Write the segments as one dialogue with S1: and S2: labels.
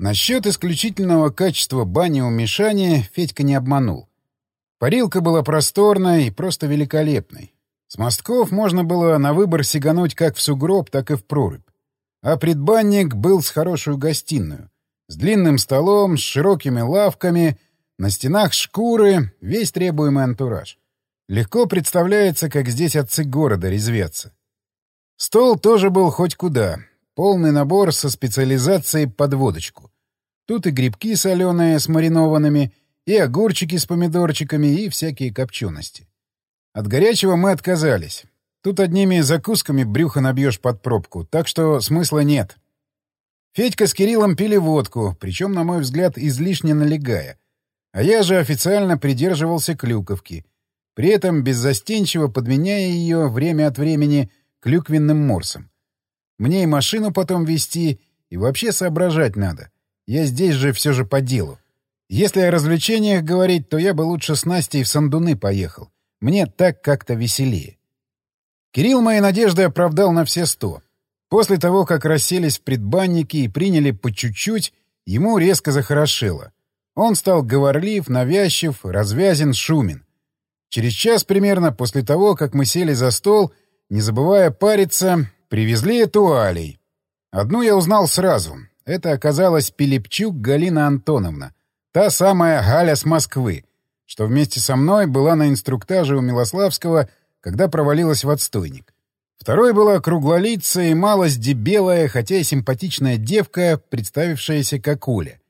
S1: Насчет исключительного качества бани у Мишани Федька не обманул. Парилка была просторной и просто великолепной. С мостков можно было на выбор сигануть как в сугроб, так и в прорубь. А предбанник был с хорошую гостиную, с длинным столом, с широкими лавками, на стенах шкуры, весь требуемый антураж. Легко представляется, как здесь отцы города резвятся. Стол тоже был хоть куда. Полный набор со специализацией под водочку. Тут и грибки соленые с маринованными, и огурчики с помидорчиками, и всякие копчености. От горячего мы отказались. Тут одними закусками брюхо набьешь под пробку, так что смысла нет. Федька с Кириллом пили водку, причем, на мой взгляд, излишне налегая. А я же официально придерживался клюковки, при этом беззастенчиво подменяя ее время от времени клюквенным морсом. Мне и машину потом вести, и вообще соображать надо. Я здесь же все же по делу. Если о развлечениях говорить, то я бы лучше с Настей в Сандуны поехал. Мне так как-то веселее. Кирилл мои надежды оправдал на все сто. После того, как расселись в предбаннике и приняли по чуть-чуть, ему резко захорошело. Он стал говорлив, навязчив, развязен, шумен. Через час примерно после того, как мы сели за стол, не забывая париться, привезли туалей. Одну я узнал сразу. Это оказалась Пилипчук Галина Антоновна, та самая Галя с Москвы, что вместе со мной была на инструктаже у Милославского, когда провалилась в отстойник. Второй была круглолицая и малость дебелая, хотя и симпатичная девка, представившаяся как Оля.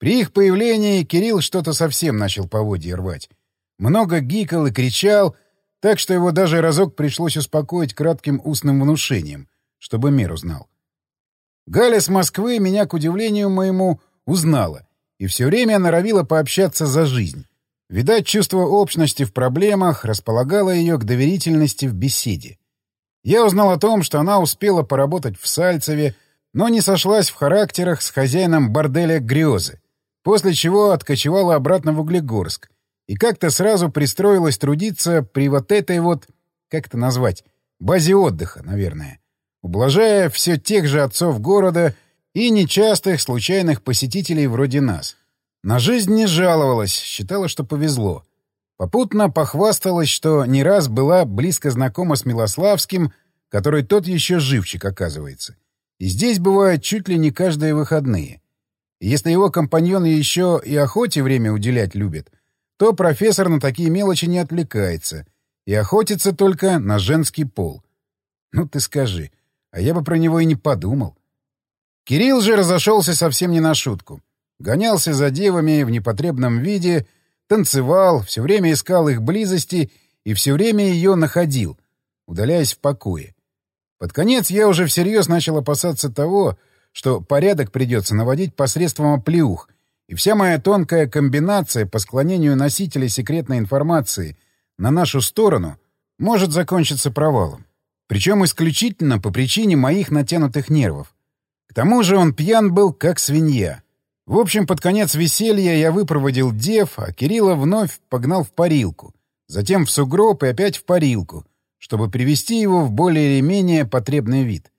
S1: При их появлении Кирилл что-то совсем начал поводья рвать. Много гикал и кричал, так что его даже разок пришлось успокоить кратким устным внушением, чтобы меру знал. Галя с Москвы меня, к удивлению моему, узнала и все время норовила пообщаться за жизнь. Видать, чувство общности в проблемах располагало ее к доверительности в беседе. Я узнал о том, что она успела поработать в Сальцеве, но не сошлась в характерах с хозяином борделя «Грезы», после чего откочевала обратно в Углегорск и как-то сразу пристроилась трудиться при вот этой вот, как это назвать, базе отдыха, наверное, ублажая все тех же отцов города и нечастых случайных посетителей вроде нас. На жизнь не жаловалась, считала, что повезло. Попутно похвасталась, что не раз была близко знакома с Милославским, который тот еще живчик, оказывается. И здесь бывает чуть ли не каждые выходные. И если его компаньоны еще и охоте время уделять любят, то профессор на такие мелочи не отвлекается и охотится только на женский пол. Ну ты скажи, а я бы про него и не подумал. Кирилл же разошелся совсем не на шутку. Гонялся за девами в непотребном виде, танцевал, все время искал их близости и все время ее находил, удаляясь в покое. Под конец я уже всерьез начал опасаться того, что порядок придется наводить посредством оплеух, и вся моя тонкая комбинация по склонению носителей секретной информации на нашу сторону может закончиться провалом. Причем исключительно по причине моих натянутых нервов. К тому же он пьян был, как свинья. В общем, под конец веселья я выпроводил дев, а Кирилла вновь погнал в парилку, затем в сугроб и опять в парилку, чтобы привести его в более или менее потребный вид.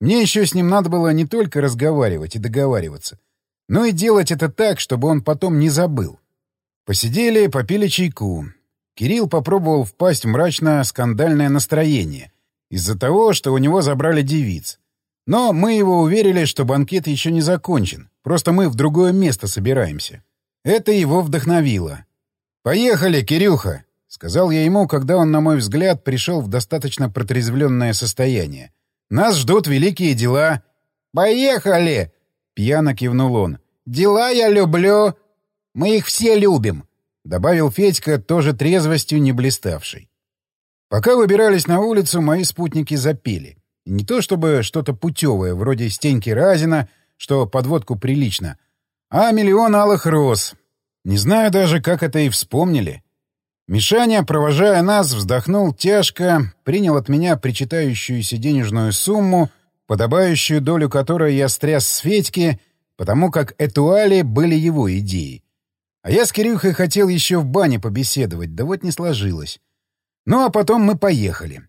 S1: Мне еще с ним надо было не только разговаривать и договариваться, но и делать это так, чтобы он потом не забыл. Посидели, попили чайку. Кирилл попробовал впасть в мрачно-скандальное настроение из-за того, что у него забрали девиц. Но мы его уверили, что банкет еще не закончен, просто мы в другое место собираемся. Это его вдохновило. «Поехали, Кирюха!» — сказал я ему, когда он, на мой взгляд, пришел в достаточно протрезвленное состояние. «Нас ждут великие дела». «Поехали!» — пьяно кивнул он. «Дела я люблю. Мы их все любим», — добавил Федька, тоже трезвостью не блиставший. Пока выбирались на улицу, мои спутники запели. Не то чтобы что-то путевое, вроде Стеньки Разина, что подводку прилично, а миллион алых роз. Не знаю даже, как это и вспомнили. Мишаня, провожая нас, вздохнул тяжко, принял от меня причитающуюся денежную сумму, подобающую долю которой я стряс с Федьки, потому как этуали были его идеей. А я с Кирюхой хотел еще в бане побеседовать, да вот не сложилось. Ну а потом мы поехали.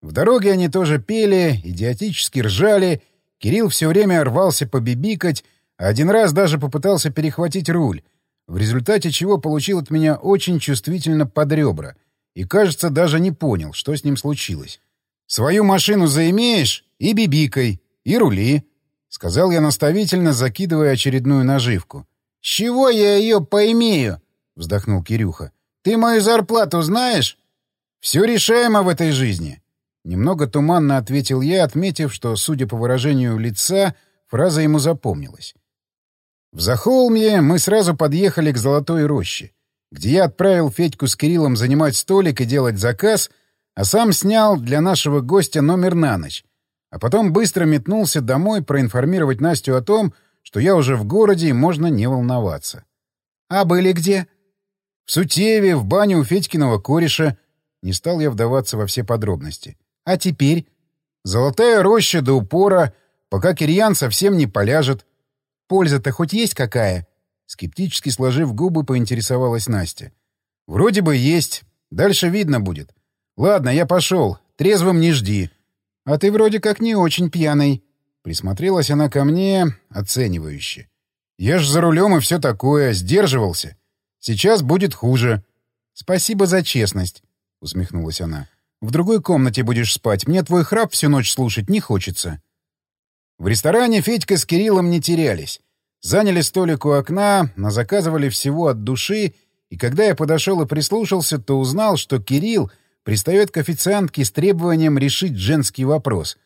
S1: В дороге они тоже пели, идиотически ржали. Кирилл все время рвался побибикать, а один раз даже попытался перехватить руль, в результате чего получил от меня очень чувствительно под ребра и, кажется, даже не понял, что с ним случилось. «Свою машину заимеешь и бибикой, и рули», — сказал я наставительно, закидывая очередную наживку.
S2: «С чего я ее поимею?» — вздохнул Кирюха. «Ты мою зарплату знаешь?»
S1: «Все решаемо в этой жизни», — немного туманно ответил я, отметив, что, судя по выражению лица, фраза ему запомнилась. В Захолмье мы сразу подъехали к Золотой роще, где я отправил Федьку с Кириллом занимать столик и делать заказ, а сам снял для нашего гостя номер на ночь, а потом быстро метнулся домой проинформировать Настю о том, что я уже в городе и можно не волноваться.
S2: «А были где?»
S1: «В Сутеве, в бане у Федькиного кореша». Не стал я вдаваться во все подробности. «А теперь?» «Золотая роща до упора, пока Кирьян совсем не поляжет.
S2: Польза-то хоть есть какая?
S1: Скептически сложив губы, поинтересовалась Настя. Вроде бы есть. Дальше видно будет. Ладно, я пошел. Трезвым не жди. А ты вроде как не очень пьяный. Присмотрелась она ко мне оценивающе. Я ж за рулем и все такое, сдерживался. Сейчас будет хуже. Спасибо за честность, усмехнулась она. В другой комнате будешь спать. Мне твой храп всю ночь слушать не хочется. В ресторане Федька с Кириллом не терялись. Заняли столик у окна, заказывали всего от души, и когда я подошел и прислушался, то узнал, что Кирилл пристает к официантке с требованием решить женский вопрос.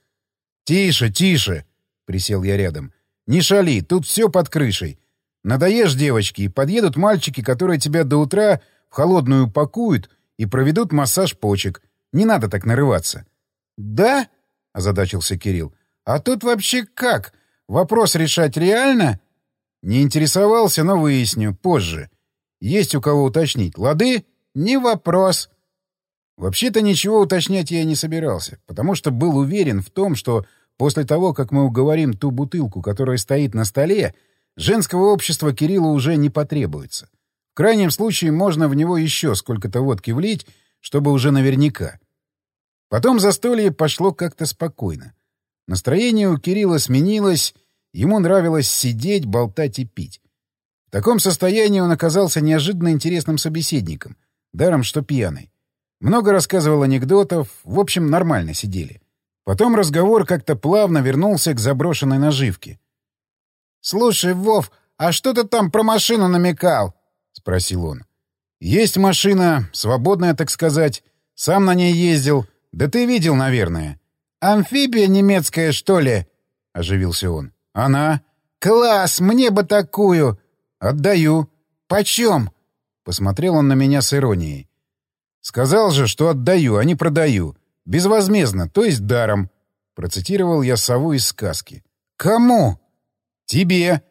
S1: «Тише, тише!» — присел я рядом. «Не шали, тут все под крышей. Надоешь девочки, и подъедут мальчики, которые тебя до утра в холодную упакуют и проведут массаж почек. Не надо так нарываться».
S2: «Да?» — озадачился Кирилл. А тут вообще как? Вопрос решать реально?
S1: Не интересовался, но выясню. Позже. Есть у кого уточнить. Лады?
S2: Не вопрос.
S1: Вообще-то ничего уточнять я не собирался, потому что был уверен в том, что после того, как мы уговорим ту бутылку, которая стоит на столе, женского общества Кириллу уже не потребуется. В крайнем случае можно в него еще сколько-то водки влить, чтобы уже наверняка. Потом застолье пошло как-то спокойно. Настроение у Кирилла сменилось, ему нравилось сидеть, болтать и пить. В таком состоянии он оказался неожиданно интересным собеседником, даром что пьяный. Много рассказывал анекдотов, в общем, нормально сидели. Потом разговор как-то плавно вернулся к заброшенной наживке.
S2: «Слушай, Вов, а что ты там про машину намекал?» — спросил он.
S1: «Есть машина, свободная, так сказать. Сам на ней ездил. Да ты видел, наверное».
S2: «Амфибия немецкая, что ли?» — оживился он.
S1: «Она?»
S2: «Класс! Мне бы такую!»
S1: «Отдаю».
S2: «Почем?»
S1: — посмотрел он на меня с иронией. «Сказал же, что отдаю, а не продаю. Безвозмездно, то есть даром». Процитировал я сову из сказки.
S2: «Кому?»
S1: «Тебе».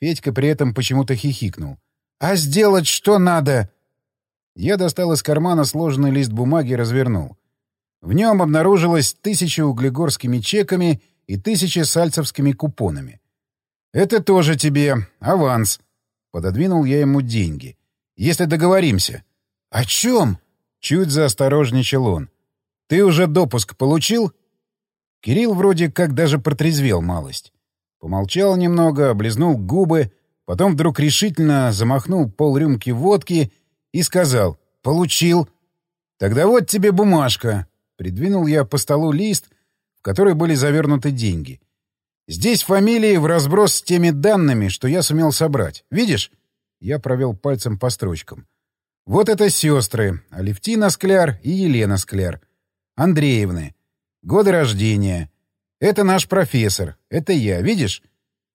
S1: Федька при этом почему-то хихикнул.
S2: «А сделать что надо?»
S1: Я достал из кармана сложенный лист бумаги и развернул. В нем обнаружилось тысяча углегорскими чеками и тысяча сальцевскими купонами. «Это тоже тебе. Аванс». Пододвинул я ему деньги. «Если договоримся».
S2: «О чем?»
S1: — чуть заосторожничал он. «Ты уже допуск получил?» Кирилл вроде как даже протрезвел малость. Помолчал немного, облизнул губы, потом вдруг решительно замахнул полрюмки водки и сказал «Получил». «Тогда вот тебе бумажка. Придвинул я по столу лист, в который были завернуты деньги. Здесь фамилии в разброс с теми данными, что я сумел собрать. Видишь? Я провел пальцем по строчкам. Вот это сестры. Алевтина Скляр и Елена Скляр. Андреевны. Годы рождения. Это наш профессор. Это я. Видишь?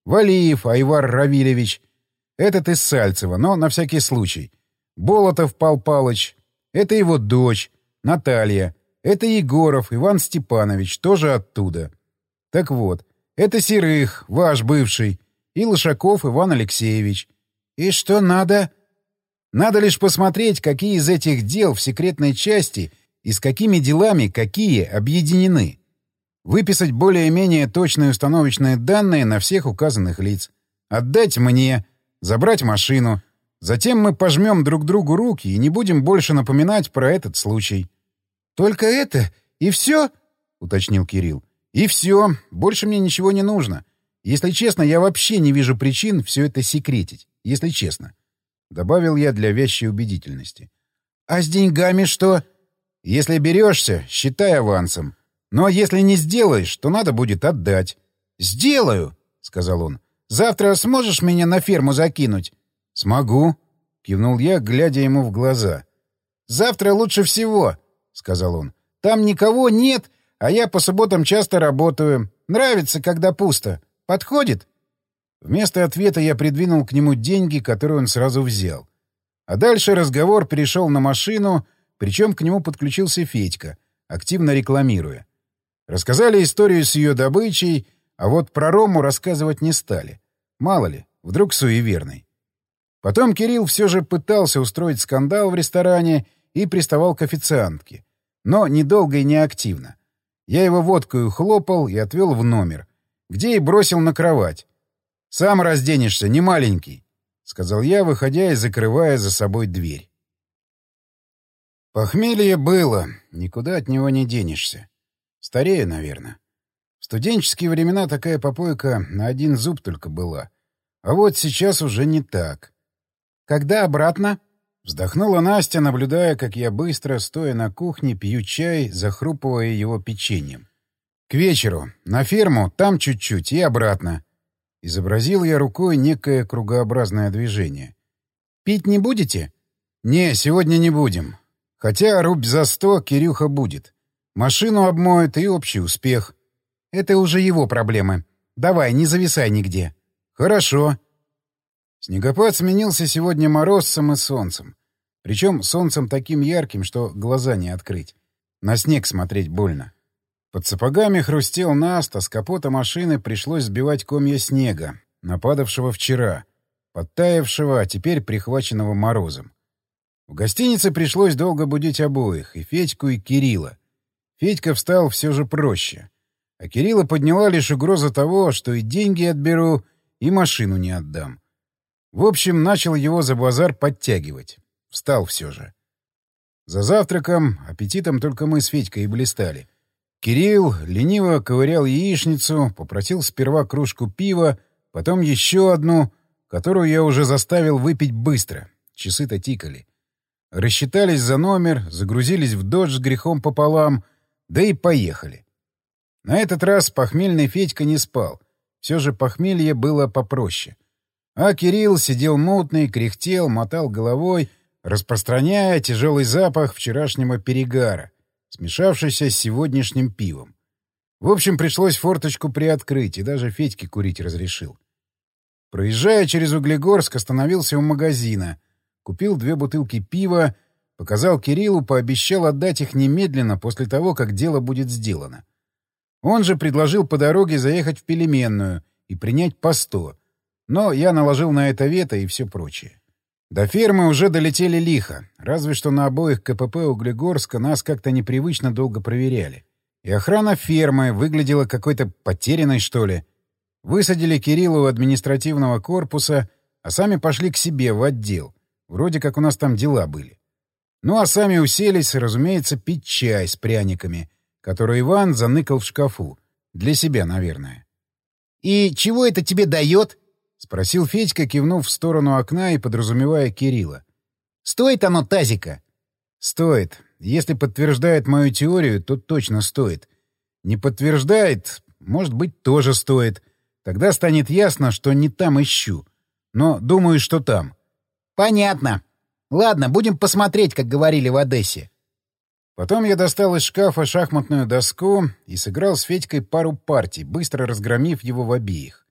S1: Валиев Айвар Равилевич. Этот из Сальцева, но на всякий случай. Болотов Пал Палыч. Это его дочь. Наталья. Это Егоров Иван Степанович, тоже оттуда. Так вот, это Серых, ваш бывший, и Лошаков Иван Алексеевич.
S2: И что надо?
S1: Надо лишь посмотреть, какие из этих дел в секретной части и с какими делами какие объединены. Выписать более-менее точные установочные данные на всех указанных лиц. Отдать мне, забрать машину. Затем мы пожмем друг другу руки и не будем больше напоминать про этот случай.
S2: «Только это? И все?» — уточнил Кирилл.
S1: «И все. Больше мне ничего не нужно. Если честно, я вообще не вижу причин все это секретить. Если честно. Добавил я для вящей убедительности. А с деньгами что? Если берешься, считай авансом. Но если не сделаешь, то надо будет отдать. «Сделаю», — сказал он. «Завтра сможешь меня на ферму закинуть?» «Смогу», — кивнул я, глядя ему в глаза. «Завтра лучше всего», — сказал он. «Там никого нет, а я по субботам часто работаю. Нравится, когда пусто. Подходит?» Вместо ответа я придвинул к нему деньги, которые он сразу взял. А дальше разговор перешел на машину, причем к нему подключился Федька, активно рекламируя. Рассказали историю с ее добычей, а вот про Рому рассказывать не стали. Мало ли, вдруг суеверный. Потом Кирилл все же пытался устроить скандал в ресторане и приставал к официантке. Но недолго и неактивно. Я его водкой хлопал и отвел в номер, где и бросил на кровать. «Сам разденешься, не маленький», — сказал я, выходя и закрывая за собой дверь. Похмелье было, никуда от него не денешься. Старею, наверное. В студенческие времена такая попойка на один зуб только была. А вот сейчас уже не так. «Когда обратно?» — вздохнула Настя, наблюдая, как я быстро, стоя на кухне, пью чай, захрупывая его печеньем. «К вечеру. На ферму, там чуть-чуть и обратно». Изобразил я рукой некое кругообразное движение. «Пить не будете?» «Не, сегодня не будем. Хотя рубь за сто Кирюха будет. Машину обмоет и общий успех. Это уже его проблемы. Давай, не зависай нигде». «Хорошо». Снегопад сменился сегодня морозцем и солнцем. Причем солнцем таким ярким, что глаза не открыть. На снег смотреть больно. Под сапогами хрустел наст, а с капота машины пришлось сбивать комья снега, нападавшего вчера, подтаявшего, а теперь прихваченного морозом. В гостинице пришлось долго будить обоих, и Федьку, и Кирилла. Федька встал все же проще. А Кирилла подняла лишь угроза того, что и деньги отберу, и машину не отдам. В общем, начал его за базар подтягивать. Встал все же. За завтраком аппетитом только мы с Федькой и блистали — Кирилл лениво ковырял яичницу, попросил сперва кружку пива, потом еще одну, которую я уже заставил выпить быстро. Часы-то тикали. Рассчитались за номер, загрузились в дождь с грехом пополам, да и поехали. На этот раз похмельный Федька не спал. Все же похмелье было попроще. А Кирилл сидел мутный, кряхтел, мотал головой, распространяя тяжелый запах вчерашнего перегара смешавшийся с сегодняшним пивом. В общем, пришлось форточку приоткрыть, и даже Федьке курить разрешил. Проезжая через Углегорск, остановился у магазина, купил две бутылки пива, показал Кириллу, пообещал отдать их немедленно после того, как дело будет сделано. Он же предложил по дороге заехать в Пелеменную и принять по сто, но я наложил на это вето и все прочее. До фермы уже долетели лихо, разве что на обоих КПП Углегорска нас как-то непривычно долго проверяли. И охрана фермы выглядела какой-то потерянной, что ли. Высадили Кириллу у административного корпуса, а сами пошли к себе в отдел. Вроде как у нас там дела были. Ну а сами уселись, разумеется, пить чай с пряниками, который Иван заныкал в шкафу. Для себя, наверное. «И чего это тебе дает?» — спросил Федька, кивнув в сторону окна и подразумевая Кирилла. «Стоит оно тазика?» «Стоит. Если подтверждает мою теорию, то точно стоит. Не подтверждает, может быть, тоже стоит. Тогда станет ясно, что не там ищу. Но думаю, что там». «Понятно. Ладно, будем посмотреть, как говорили в Одессе». Потом я достал из шкафа шахматную доску и сыграл с Федькой пару партий, быстро разгромив его в обеих.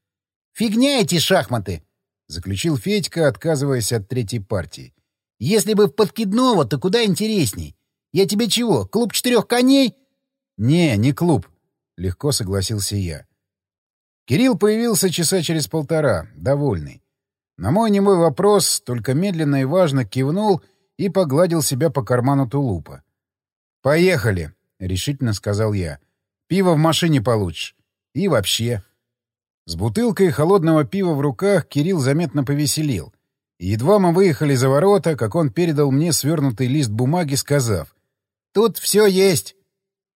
S1: «Фигня эти шахматы!» — заключил Федька, отказываясь от третьей партии. «Если бы в подкидного, то куда интересней. Я тебе чего, клуб четырех коней?» «Не, не клуб», — легко согласился я. Кирилл появился часа через полтора, довольный. На мой немой вопрос только медленно и важно кивнул и погладил себя по карману тулупа. «Поехали», — решительно сказал я. «Пиво в машине получишь. И вообще...» С бутылкой холодного пива в руках Кирилл заметно повеселил. Едва мы выехали за ворота, как он передал мне свернутый лист бумаги, сказав «Тут все есть».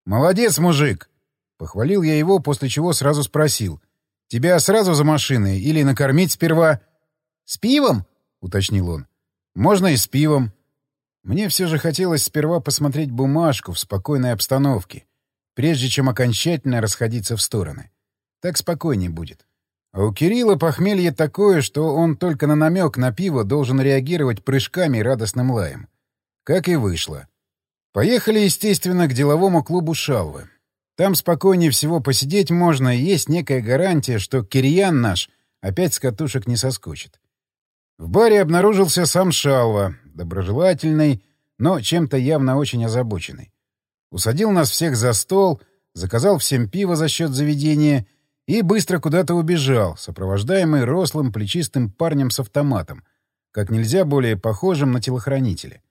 S1: «Молодец, мужик!» Похвалил я его, после чего сразу спросил. Тебя сразу за машиной или накормить сперва?»
S2: «С пивом?»
S1: — уточнил он. «Можно и с пивом». Мне все же хотелось сперва посмотреть бумажку в спокойной обстановке, прежде чем окончательно расходиться в стороны. Так спокойнее будет. А у Кирилла похмелье такое, что он только на намек на пиво должен реагировать прыжками и радостным лаем. Как и вышло. Поехали, естественно, к деловому клубу «Шалвы». Там спокойнее всего посидеть можно, и есть некая гарантия, что Кирьян наш опять с катушек не соскочит. В баре обнаружился сам Шалва, доброжелательный, но чем-то явно очень озабоченный. Усадил нас всех за стол, заказал всем пиво за счет заведения и быстро куда-то убежал, сопровождаемый рослым плечистым парнем с автоматом, как нельзя более похожим на телохранителя.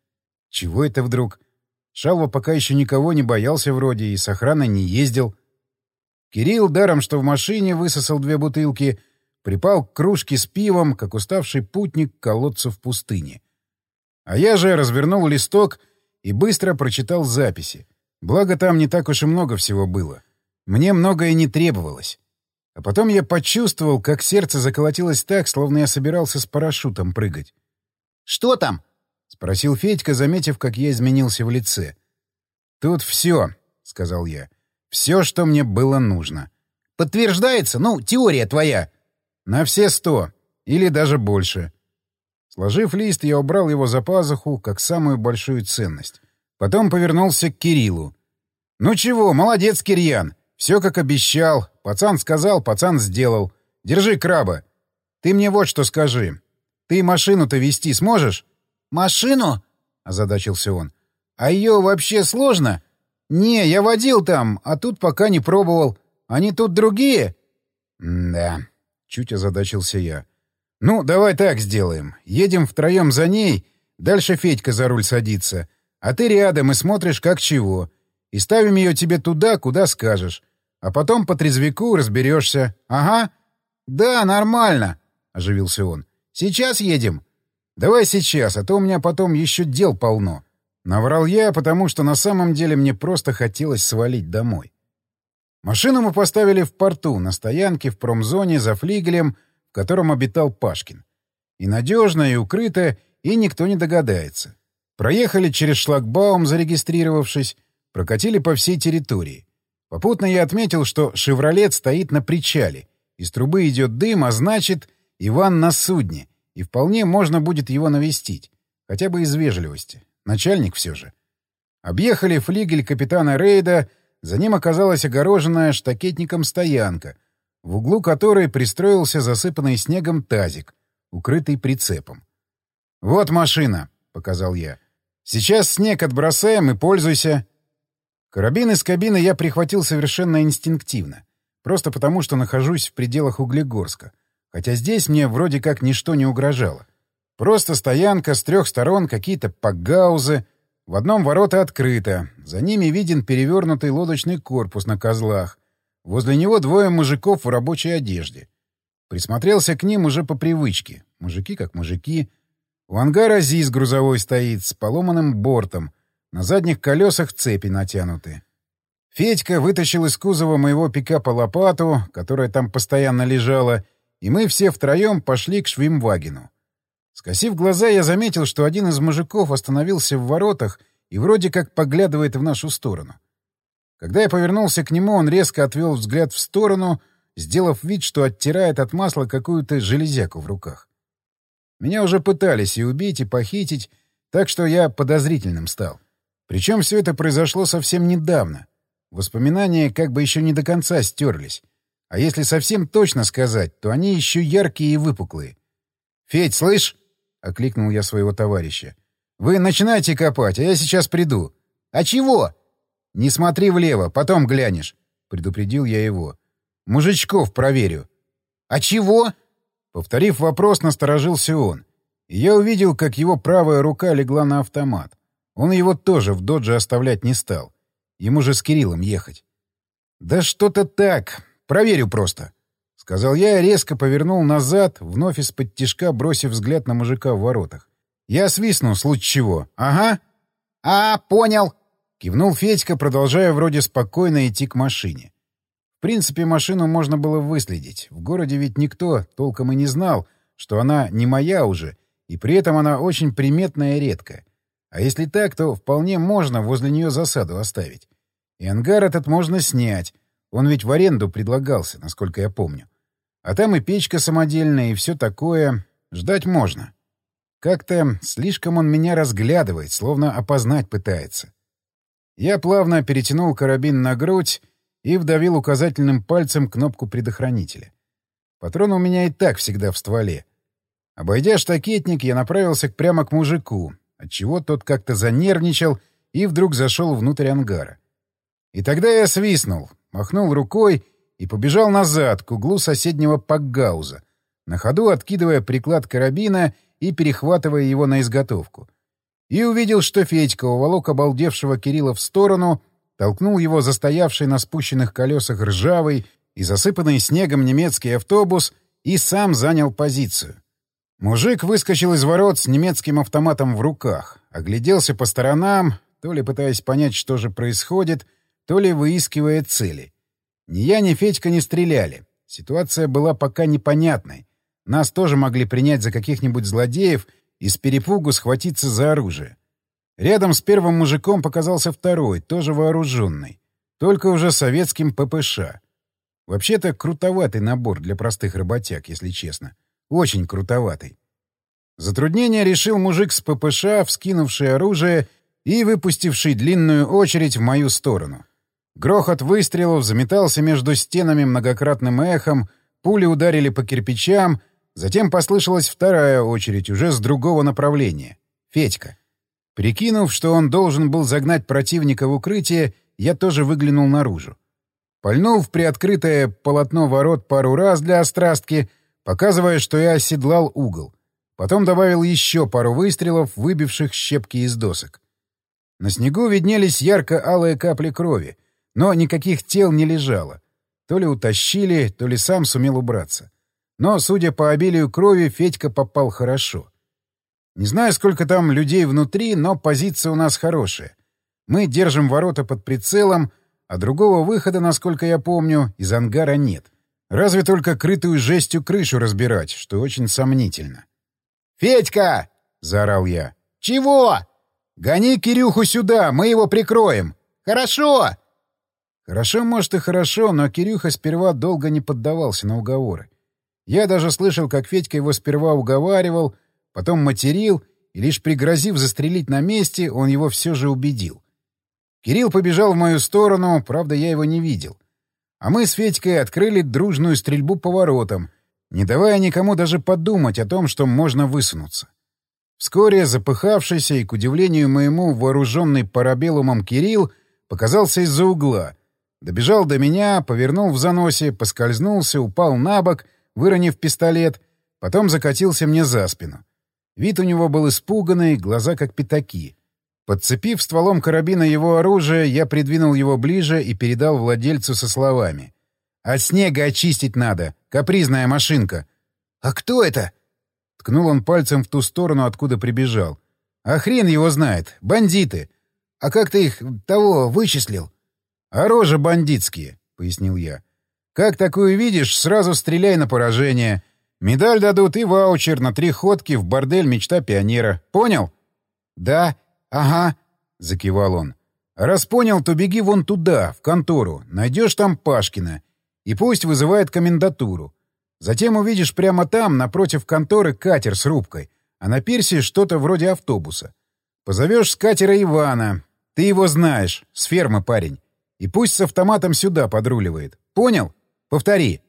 S1: Чего это вдруг? Шалва пока еще никого не боялся вроде и с охраной не ездил. Кирилл, даром что в машине высосал две бутылки, припал к кружке с пивом, как уставший путник к колодцу в пустыне. А я же развернул листок и быстро прочитал записи. Благо там не так уж и много всего было. Мне многое не требовалось. А потом я почувствовал, как сердце заколотилось так, словно я собирался с парашютом прыгать.
S2: «Что там?»
S1: — спросил Федька, заметив, как я изменился в лице. «Тут все», — сказал я. «Все, что мне было нужно».
S2: «Подтверждается? Ну, теория твоя».
S1: «На все сто. Или даже больше». Сложив лист, я убрал его за пазуху, как самую большую ценность. Потом повернулся к Кириллу. «Ну чего, молодец, Кирьян. Все как обещал. Пацан сказал, пацан сделал. Держи краба. Ты мне вот что скажи. Ты машину-то вести сможешь?»
S2: «Машину?» — озадачился он.
S1: «А ее вообще сложно?» «Не, я водил там, а тут пока не пробовал. Они тут другие?» «Да», — чуть озадачился я. «Ну, давай так сделаем. Едем втроем за ней, дальше Федька за руль садится, а ты рядом и смотришь как чего. И ставим ее тебе туда, куда скажешь. А потом по трезвику разберешься. Ага». «Да, нормально», — оживился он. «Сейчас едем». «Давай сейчас, а то у меня потом еще дел полно». Наврал я, потому что на самом деле мне просто хотелось свалить домой. Машину мы поставили в порту, на стоянке в промзоне за флигелем, в котором обитал Пашкин. И надежно, и укрыто, и никто не догадается. Проехали через шлагбаум, зарегистрировавшись, прокатили по всей территории. Попутно я отметил, что «Шевролет» стоит на причале, из трубы идет дым, а значит, Иван на судне, и вполне можно будет его навестить. Хотя бы из вежливости. Начальник все же. Объехали флигель капитана Рейда, за ним оказалась огороженная штакетником стоянка, в углу которой пристроился засыпанный снегом тазик, укрытый прицепом. «Вот машина», — показал я. «Сейчас снег отбросаем и пользуйся». Карабин из кабины я прихватил совершенно инстинктивно, просто потому что нахожусь в пределах Углегорска хотя здесь мне вроде как ничто не угрожало. Просто стоянка с трех сторон, какие-то пакгаузы. В одном ворота открыто, за ними виден перевернутый лодочный корпус на козлах. Возле него двое мужиков в рабочей одежде. Присмотрелся к ним уже по привычке. Мужики как мужики. У ангара ЗИС грузовой стоит, с поломанным бортом. На задних колесах цепи натянуты. Федька вытащил из кузова моего пикапа лопату, которая там постоянно лежала, и мы все втроем пошли к Швимвагену. Скосив глаза, я заметил, что один из мужиков остановился в воротах и вроде как поглядывает в нашу сторону. Когда я повернулся к нему, он резко отвел взгляд в сторону, сделав вид, что оттирает от масла какую-то железяку в руках. Меня уже пытались и убить, и похитить, так что я подозрительным стал. Причем все это произошло совсем недавно. Воспоминания как бы еще не до конца стерлись. А если совсем точно сказать, то они еще яркие и выпуклые. «Федь, слышь?» — окликнул я своего товарища. «Вы начинайте копать, а я сейчас приду». «А чего?» «Не смотри влево, потом глянешь», — предупредил я его. «Мужичков проверю».
S2: «А чего?»
S1: Повторив вопрос, насторожился он. И я увидел, как его правая рука легла на автомат. Он его тоже в додже оставлять не стал. Ему же с Кириллом ехать. «Да что-то так. Проверю просто», — сказал я и резко повернул назад, вновь из-под тишка бросив взгляд на мужика в воротах. «Я свистну, случай чего. Ага».
S2: «А, понял», —
S1: кивнул Федька, продолжая вроде спокойно идти к машине. В принципе, машину можно было выследить. В городе ведь никто толком и не знал, что она не моя уже, и при этом она очень приметная и редкая. А если так, то вполне можно возле нее засаду оставить. И ангар этот можно снять. Он ведь в аренду предлагался, насколько я помню. А там и печка самодельная, и все такое. Ждать можно. Как-то слишком он меня разглядывает, словно опознать пытается. Я плавно перетянул карабин на грудь и вдавил указательным пальцем кнопку предохранителя. Патрон у меня и так всегда в стволе. Обойдя штакетник, я направился прямо к мужику, отчего тот как-то занервничал и вдруг зашел внутрь ангара. И тогда я свистнул, махнул рукой и побежал назад, к углу соседнего пакгауза, на ходу откидывая приклад карабина и перехватывая его на изготовку. И увидел, что Федька уволок обалдевшего Кирилла в сторону, толкнул его застоявший на спущенных колесах ржавый и засыпанный снегом немецкий автобус и сам занял позицию. Мужик выскочил из ворот с немецким автоматом в руках, огляделся по сторонам, то ли пытаясь понять, что же происходит, то ли выискивая цели. Ни я, ни Федька не стреляли. Ситуация была пока непонятной. Нас тоже могли принять за каких-нибудь злодеев и с перепугу схватиться за оружие. Рядом с первым мужиком показался второй, тоже вооруженный. Только уже советским ППШ. Вообще-то крутоватый набор для простых работяг, если честно. Очень крутоватый. Затруднение решил мужик с ППШ, вскинувший оружие и выпустивший длинную очередь в мою сторону. Грохот выстрелов заметался между стенами многократным эхом, пули ударили по кирпичам, затем послышалась вторая очередь уже с другого направления. Федька. Прикинув, что он должен был загнать противника в укрытие, я тоже выглянул наружу. Пальнул в приоткрытое полотно ворот пару раз для острастки, показывая, что я оседлал угол. Потом добавил еще пару выстрелов, выбивших щепки из досок. На снегу виднелись ярко-алые капли крови, но никаких тел не лежало. То ли утащили, то ли сам сумел убраться. Но, судя по обилию крови, Федька попал хорошо. Не знаю, сколько там людей внутри, но позиция у нас хорошая. Мы держим ворота под прицелом, а другого выхода, насколько я помню, из ангара нет. — Разве только крытую жестью крышу разбирать, что очень сомнительно. «Федька!» — заорал я. «Чего?» «Гони Кирюху сюда, мы его прикроем!» «Хорошо!» Хорошо, может, и хорошо, но Кирюха сперва долго не поддавался на уговоры. Я даже слышал, как Федька его сперва уговаривал, потом материл, и лишь пригрозив застрелить на месте, он его все же убедил. Кирилл побежал в мою сторону, правда, я его не видел — а мы с Федькой открыли дружную стрельбу по воротам, не давая никому даже подумать о том, что можно высунуться. Вскоре запыхавшийся и, к удивлению моему, вооруженный парабеллумом Кирилл показался из-за угла. Добежал до меня, повернул в заносе, поскользнулся, упал на бок, выронив пистолет, потом закатился мне за спину. Вид у него был испуганный, глаза как пятаки. Подцепив стволом карабина его оружие, я придвинул его ближе и передал владельцу со словами. «От снега очистить надо. Капризная машинка». «А кто это?» Ткнул он пальцем в ту сторону, откуда прибежал. «А хрен его знает. Бандиты. А как ты их, того, вычислил?» «А рожи бандитские», — пояснил я. «Как такую видишь, сразу стреляй на поражение. Медаль дадут и ваучер на три ходки в бордель «Мечта пионера». Понял?» «Да». «Ага», — закивал он. «Раз понял, то беги вон туда, в контору. Найдешь там Пашкина. И пусть вызывает комендатуру. Затем увидишь прямо там, напротив конторы, катер с рубкой, а на пирсе что-то вроде автобуса. Позовешь с катера Ивана. Ты его знаешь, с фермы парень. И пусть с автоматом сюда подруливает. Понял? Повтори».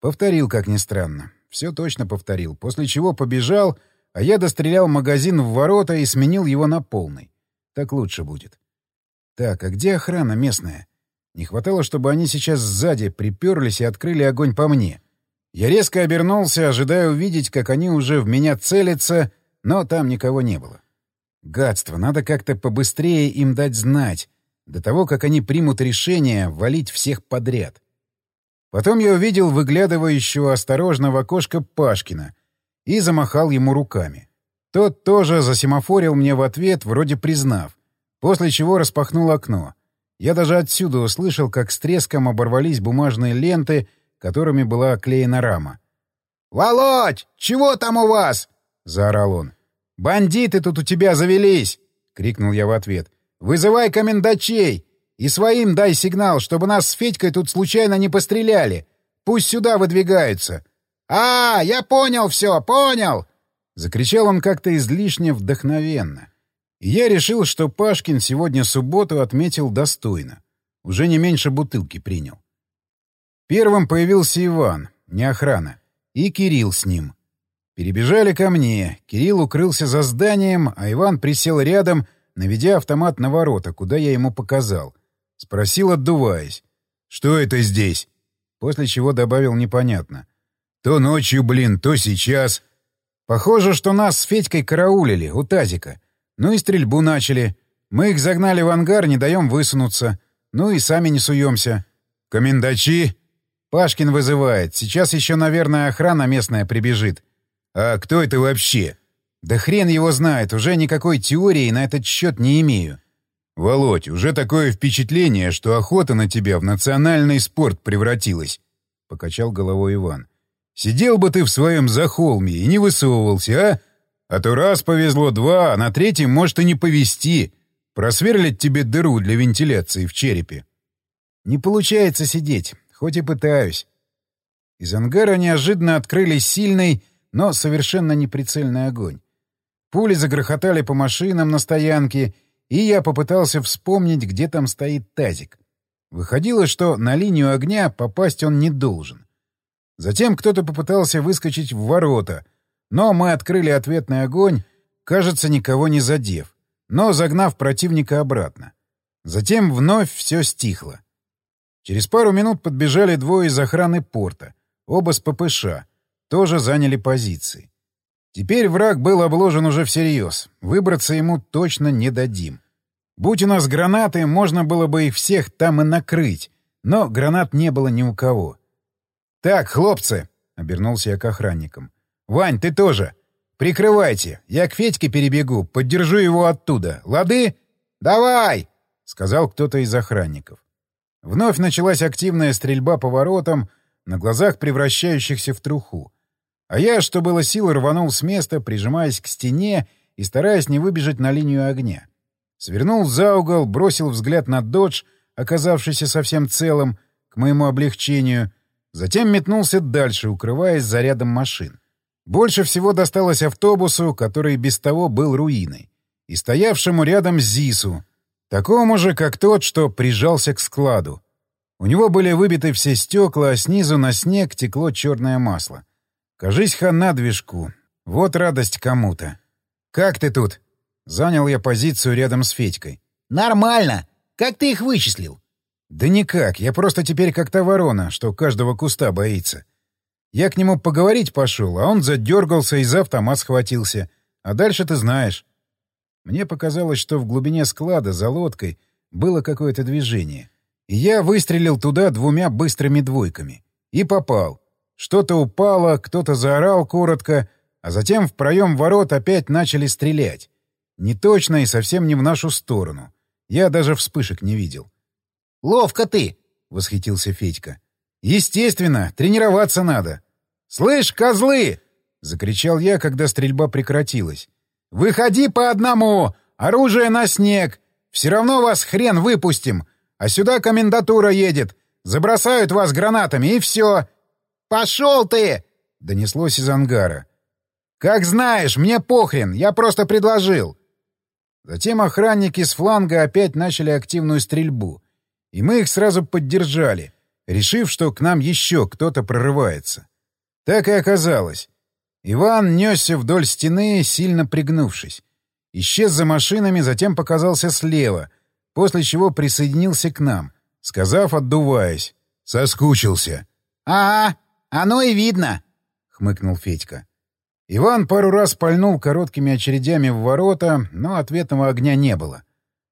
S1: Повторил, как ни странно. Все точно повторил, после чего побежал а я дострелял магазин в ворота и сменил его на полный. Так лучше будет. Так, а где охрана местная? Не хватало, чтобы они сейчас сзади приперлись и открыли огонь по мне. Я резко обернулся, ожидая увидеть, как они уже в меня целятся, но там никого не было. Гадство, надо как-то побыстрее им дать знать, до того, как они примут решение валить всех подряд. Потом я увидел выглядывающего осторожно в окошко Пашкина, и замахал ему руками. Тот тоже засимофорил мне в ответ, вроде признав, после чего распахнул окно. Я даже отсюда услышал, как с треском оборвались бумажные ленты, которыми была оклеена рама.
S2: «Володь, чего там у вас?» — заорал он.
S1: «Бандиты тут у тебя завелись!» — крикнул я в ответ. «Вызывай комендачей! И своим дай сигнал, чтобы нас с Федькой тут случайно не постреляли! Пусть сюда выдвигаются!»
S2: «А, я понял все, понял!»
S1: — закричал он как-то излишне вдохновенно. И я решил, что Пашкин сегодня субботу отметил достойно. Уже не меньше бутылки принял. Первым появился Иван, не охрана, и Кирилл с ним. Перебежали ко мне. Кирилл укрылся за зданием, а Иван присел рядом, наведя автомат на ворота, куда я ему показал. Спросил, отдуваясь. «Что это здесь?» После чего добавил непонятно. «То ночью, блин, то сейчас». Похоже, что нас с Федькой караулили, у тазика. Ну и стрельбу начали. Мы их загнали в ангар, не даем высунуться. Ну и сами не суемся. «Комендачи?» Пашкин вызывает. Сейчас еще, наверное, охрана местная прибежит. А кто это вообще? Да хрен его знает, уже никакой теории на этот счет не имею. Володь, уже такое впечатление, что охота на тебя в национальный спорт превратилась. Покачал головой Иван. Сидел бы ты в своем захолме и не высовывался, а? А то раз повезло два, а на третьем может и не повезти. Просверлить тебе дыру для вентиляции в черепе. Не получается сидеть, хоть и пытаюсь. Из ангара неожиданно открыли сильный, но совершенно неприцельный огонь. Пули загрохотали по машинам на стоянке, и я попытался вспомнить, где там стоит тазик. Выходило, что на линию огня попасть он не должен. Затем кто-то попытался выскочить в ворота, но мы открыли ответный огонь, кажется, никого не задев, но загнав противника обратно. Затем вновь все стихло. Через пару минут подбежали двое из охраны порта, оба с ППШ, тоже заняли позиции. Теперь враг был обложен уже всерьез. Выбраться ему точно не дадим. Будь у нас гранаты, можно было бы их всех там и накрыть. Но гранат не было ни у кого. «Так, хлопцы!» — обернулся я к охранникам. «Вань, ты тоже! Прикрывайте! Я к Федьке перебегу, поддержу его оттуда. Лады?» «Давай!» — сказал кто-то из охранников. Вновь началась активная стрельба по воротам, на глазах превращающихся в труху. А я, что было сил, рванул с места, прижимаясь к стене и стараясь не выбежать на линию огня. Свернул за угол, бросил взгляд на додж, оказавшийся совсем целым, к моему облегчению, затем метнулся дальше, укрываясь за рядом машин. Больше всего досталось автобусу, который без того был руиной, и стоявшему рядом ЗИСу, такому же, как тот, что прижался к складу. У него были выбиты все стекла, а снизу на снег текло черное масло. Кажись, хана движку. Вот радость кому-то. «Как ты тут?» Занял я позицию рядом с Федькой.
S2: «Нормально. Как ты их вычислил?»
S1: «Да никак. Я просто теперь как та ворона, что каждого куста боится. Я к нему поговорить пошел, а он задергался и за автомат схватился. А дальше ты знаешь». Мне показалось, что в глубине склада за лодкой было какое-то движение. И я выстрелил туда двумя быстрыми двойками. И попал. Что-то упало, кто-то заорал коротко, а затем в проем ворот опять начали стрелять. Не точно и совсем не в нашу сторону. Я даже вспышек не видел.
S2: «Ловко ты!»
S1: — восхитился Федька. «Естественно, тренироваться надо!» «Слышь, козлы!» — закричал я, когда стрельба прекратилась. «Выходи по одному! Оружие на снег! Все равно вас хрен выпустим! А сюда комендатура едет! Забросают вас гранатами, и все!
S2: «Пошел ты!»
S1: — донеслось из ангара. «Как знаешь, мне похрен, я просто предложил». Затем охранники с фланга опять начали активную стрельбу, и мы их сразу поддержали, решив, что к нам еще кто-то прорывается. Так и оказалось. Иван несся вдоль стены, сильно пригнувшись. Исчез за машинами, затем показался слева, после чего присоединился к нам, сказав, отдуваясь, «Соскучился».
S2: «Ага, оно и видно, — хмыкнул Федька.
S1: Иван пару раз пальнул короткими очередями в ворота, но ответного огня не было.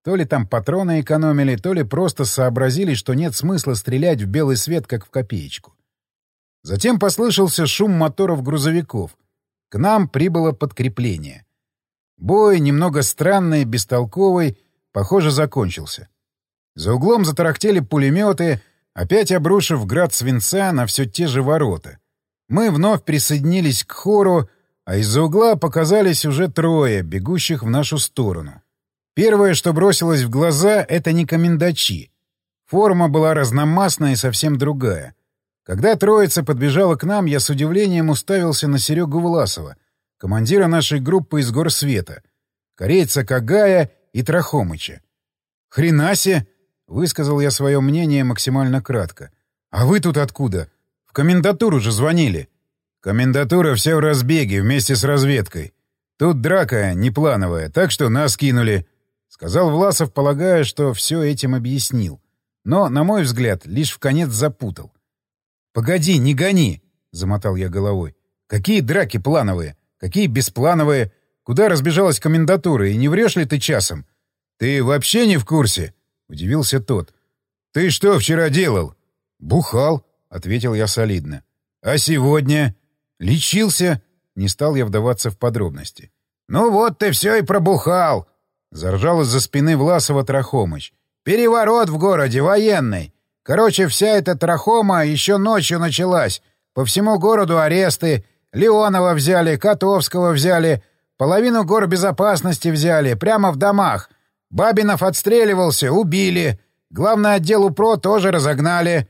S1: То ли там патроны экономили, то ли просто сообразили, что нет смысла стрелять в белый свет, как в копеечку. Затем послышался шум моторов грузовиков. К нам прибыло подкрепление. Бой, немного странный, бестолковый, похоже, закончился. За углом затарахтели пулеметы, опять обрушив град свинца на все те же ворота. Мы вновь присоединились к хору, а из-за угла показались уже трое, бегущих в нашу сторону. Первое, что бросилось в глаза, — это не комендачи. Форма была разномастная и совсем другая. Когда троица подбежала к нам, я с удивлением уставился на Серегу Власова, командира нашей группы из Горсвета, корейца Кагая и Трахомыча. «Хренасе!» — высказал я свое мнение максимально кратко. «А вы тут откуда? В комендатуру же звонили». «Комендатура вся в разбеге вместе с разведкой. Тут драка неплановая, так что нас кинули», — сказал Власов, полагая, что все этим объяснил. Но, на мой взгляд, лишь в конец запутал. «Погоди, не гони!» — замотал я головой. «Какие драки плановые? Какие бесплановые? Куда разбежалась комендатура? И не врешь ли ты часом?» «Ты вообще не в курсе?» — удивился тот. «Ты что вчера делал?» «Бухал», — ответил я солидно. «А сегодня?» «Лечился?» — не стал я вдаваться в подробности. «Ну вот ты все и пробухал!» — заржал из-за спины Власова Трахомыч. «Переворот в городе, военный! Короче, вся эта трахома еще ночью началась. По всему городу аресты. Леонова взяли, Котовского взяли, половину гор безопасности взяли, прямо в домах. Бабинов отстреливался, убили. Главный отдел УПРО тоже разогнали.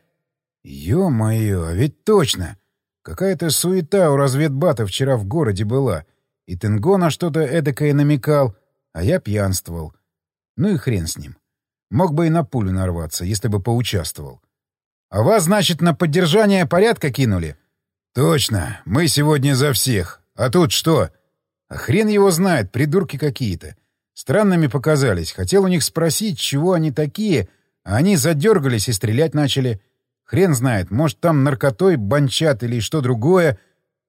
S1: Ё-моё, а ведь точно. Какая-то суета у разведбата вчера в городе была. И Тенго на что-то эдакое намекал, а я пьянствовал. Ну и хрен с ним. Мог бы и на пулю нарваться, если бы поучаствовал. А вас, значит, на поддержание порядка кинули? Точно. Мы сегодня за всех. А тут что? А хрен его знает, придурки какие-то. Странными показались. Хотел у них спросить, чего они такие, а они задергались и стрелять начали. Хрен знает, может, там наркотой банчат или что другое.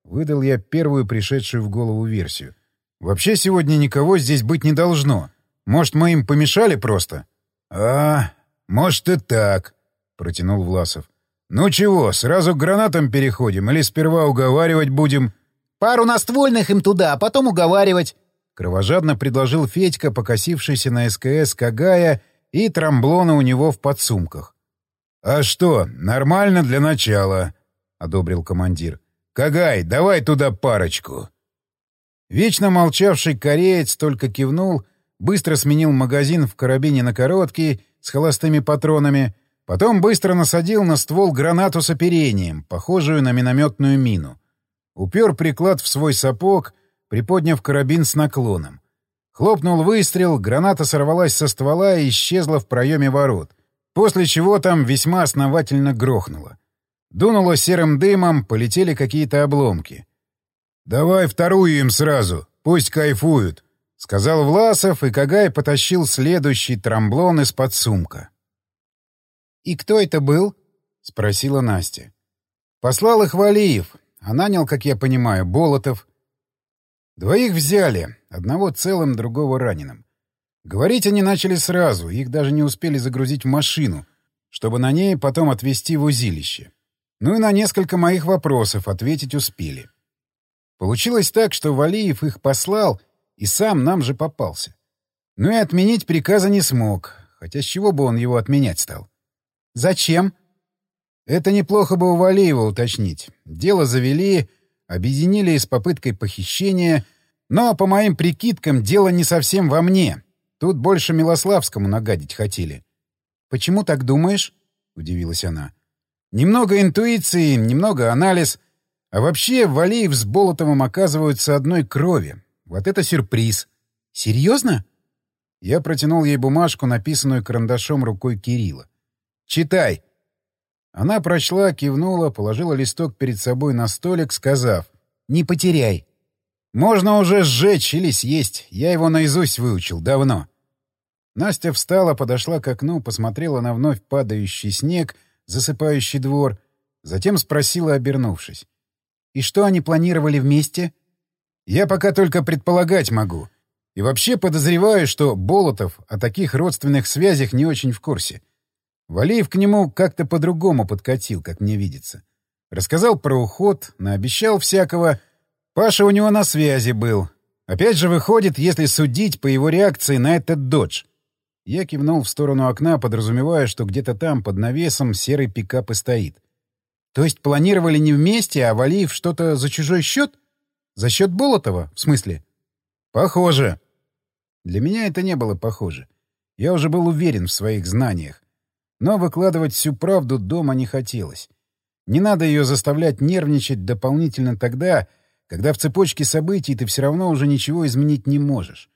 S1: Выдал я первую пришедшую в голову версию. Вообще сегодня никого здесь быть не должно. Может, мы им помешали просто? — А, может и так, — протянул Власов. — Ну чего, сразу к гранатам переходим или сперва уговаривать будем?
S3: — Пару наствольных им туда, а потом уговаривать.
S1: Кровожадно предложил Федька, покосившийся на СКС Кагая и трамблона у него в подсумках. «А что, нормально для начала», — одобрил командир. «Кагай, давай туда парочку». Вечно молчавший кореец только кивнул, быстро сменил магазин в карабине на короткий, с холостыми патронами, потом быстро насадил на ствол гранату с оперением, похожую на минометную мину. Упер приклад в свой сапог — приподняв карабин с наклоном. Хлопнул выстрел, граната сорвалась со ствола и исчезла в проеме ворот, после чего там весьма основательно грохнуло. Дунуло серым дымом, полетели какие-то обломки. «Давай вторую им сразу, пусть кайфуют», — сказал Власов, и Кагай потащил следующий трамблон из-под сумка.
S3: «И кто это был?» — спросила Настя.
S1: «Послал их Валиев, а нанял, как я понимаю, Болотов. Двоих взяли, одного целым, другого раненым. Говорить они начали сразу, их даже не успели загрузить в машину, чтобы на ней потом отвезти в узилище. Ну и на несколько моих вопросов ответить успели. Получилось так, что Валиев их послал и сам нам же попался. Ну и отменить приказа не смог, хотя с чего бы он его отменять стал?
S3: «Зачем?»
S1: Это неплохо бы у Валиева уточнить. Дело завели, объединили с попыткой похищения, но, по моим прикидкам, дело не совсем во мне. Тут больше Милославскому нагадить хотели.
S3: — Почему так думаешь?
S1: — удивилась она. — Немного интуиции, немного анализ. А вообще, Валеев с Болотовым оказываются одной крови. Вот это сюрприз.
S3: — Серьезно?
S1: Я протянул ей бумажку, написанную карандашом рукой Кирилла. «Читай!» Она прочла, кивнула, положила листок перед собой на столик, сказав «Не потеряй». «Можно уже сжечь или съесть. Я его наизусть выучил давно». Настя встала, подошла к окну, посмотрела на вновь падающий снег, засыпающий двор, затем спросила, обернувшись.
S3: «И что они планировали вместе?»
S1: «Я пока только предполагать могу. И вообще подозреваю, что Болотов о таких родственных связях не очень в курсе. Валеев к нему как-то по-другому подкатил, как мне видится. Рассказал про уход, наобещал всякого. Паша у него на связи был. Опять же выходит, если судить по его реакции на этот додж. Я кивнул в сторону окна, подразумевая, что где-то там, под навесом, серый пикап и стоит. То есть планировали не вместе, а Валиев что-то за чужой счет? За счет Болотова, в смысле? Похоже. Для меня это не было похоже. Я уже был уверен в своих знаниях. Но выкладывать всю правду дома не хотелось. Не надо ее заставлять нервничать дополнительно тогда, когда в цепочке событий ты все равно уже ничего изменить не можешь.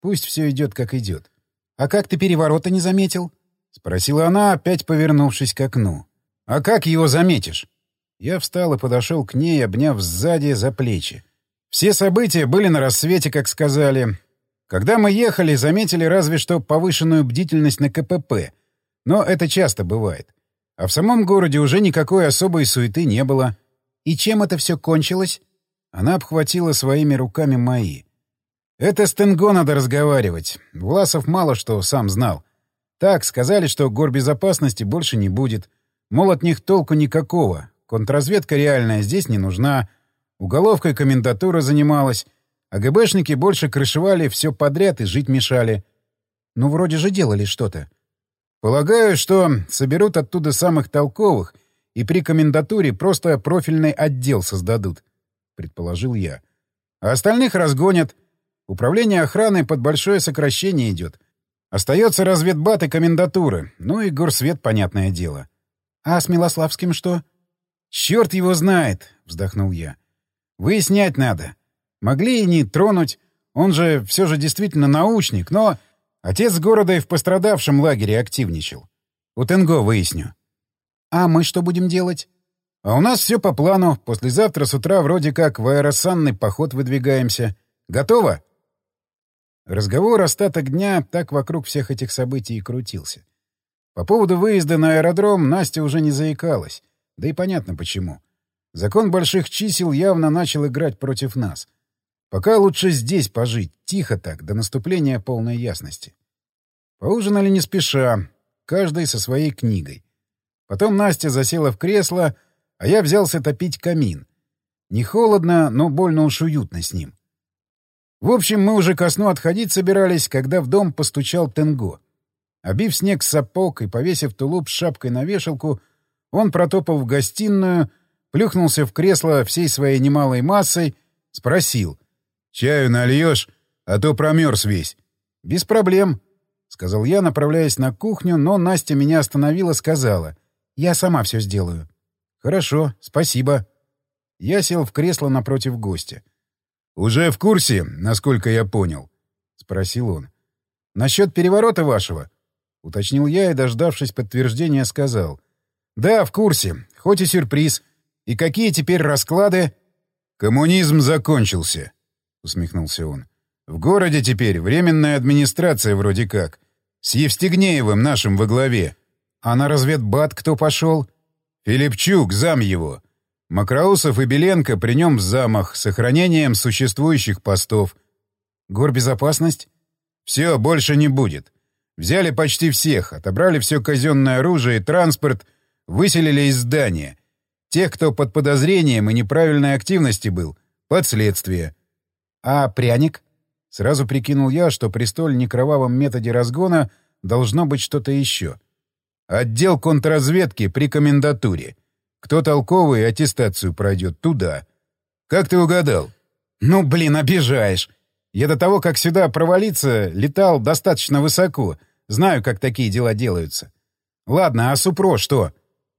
S1: Пусть все идет как идет. «А как ты переворота не заметил?» — спросила она, опять повернувшись к окну. «А как его заметишь?» Я встал и подошел к ней, обняв сзади за плечи. Все события были на рассвете, как сказали. Когда мы ехали, заметили разве что повышенную бдительность на КПП. Но это часто бывает. А в самом городе уже никакой особой суеты не было. И чем это все кончилось? Она обхватила своими руками мои. Это с Тенго надо разговаривать. Власов мало что сам знал. Так, сказали, что горбезопасности больше не будет. Мол, от них толку никакого. Контрразведка реальная здесь не нужна. Уголовкой комендатура занималась. А ГБшники больше крышевали все подряд и жить мешали. Ну, вроде же делали что-то. Полагаю, что соберут оттуда самых толковых и при комендатуре просто профильный отдел создадут, — предположил я. А остальных разгонят — Управление охраны под большое сокращение идет. Остается разведбат и комендатуры. Ну и горсвет, понятное дело. А с Милославским что? Черт его знает, вздохнул я. Выяснять надо. Могли и не тронуть. Он же все же действительно научник, но... Отец города и в пострадавшем лагере активничал. У Тенго выясню. А мы что будем делать? А у нас все по плану. Послезавтра с утра вроде как в аэросанный поход выдвигаемся. Готово? Разговор остаток дня так вокруг всех этих событий и крутился. По поводу выезда на аэродром Настя уже не заикалась. Да и понятно почему. Закон больших чисел явно начал играть против нас. Пока лучше здесь пожить, тихо так, до наступления полной ясности. Поужинали не спеша, каждый со своей книгой. Потом Настя засела в кресло, а я взялся топить камин. Не холодно, но больно уж уютно с ним. В общем, мы уже ко сну отходить собирались, когда в дом постучал Тенго. Обив снег с сапог и повесив тулуп с шапкой на вешалку, он протопал в гостиную, плюхнулся в кресло всей своей немалой массой, спросил. «Чаю нальешь, а то промерз весь». «Без проблем», — сказал я, направляясь на кухню, но Настя меня остановила, сказала. «Я сама все сделаю». «Хорошо, спасибо». Я сел в кресло напротив гостя. «Уже в курсе, насколько я понял?» — спросил он. «Насчет переворота вашего?» — уточнил я и, дождавшись подтверждения, сказал. «Да, в курсе. Хоть и сюрприз. И какие теперь расклады?» «Коммунизм закончился», — усмехнулся он. «В городе теперь временная администрация вроде как. С Евстигнеевым нашим во главе. А на разведбат кто пошел?» «Филипчук, зам его. Макроусов и Беленко при нем в замах, сохранением существующих постов. Горбезопасность? Все, больше не будет. Взяли почти всех, отобрали все казенное оружие и транспорт, выселили из здания. Тех, кто под подозрением и неправильной активности был, под следствие. А пряник? Сразу прикинул я, что при столь некровавом методе разгона должно быть что-то еще. Отдел контрразведки при комендатуре. Кто толковый аттестацию пройдет, туда. Как ты угадал? Ну, блин, обижаешь. Я до того, как сюда провалиться, летал достаточно высоко. Знаю, как такие дела делаются. Ладно, а Супро что?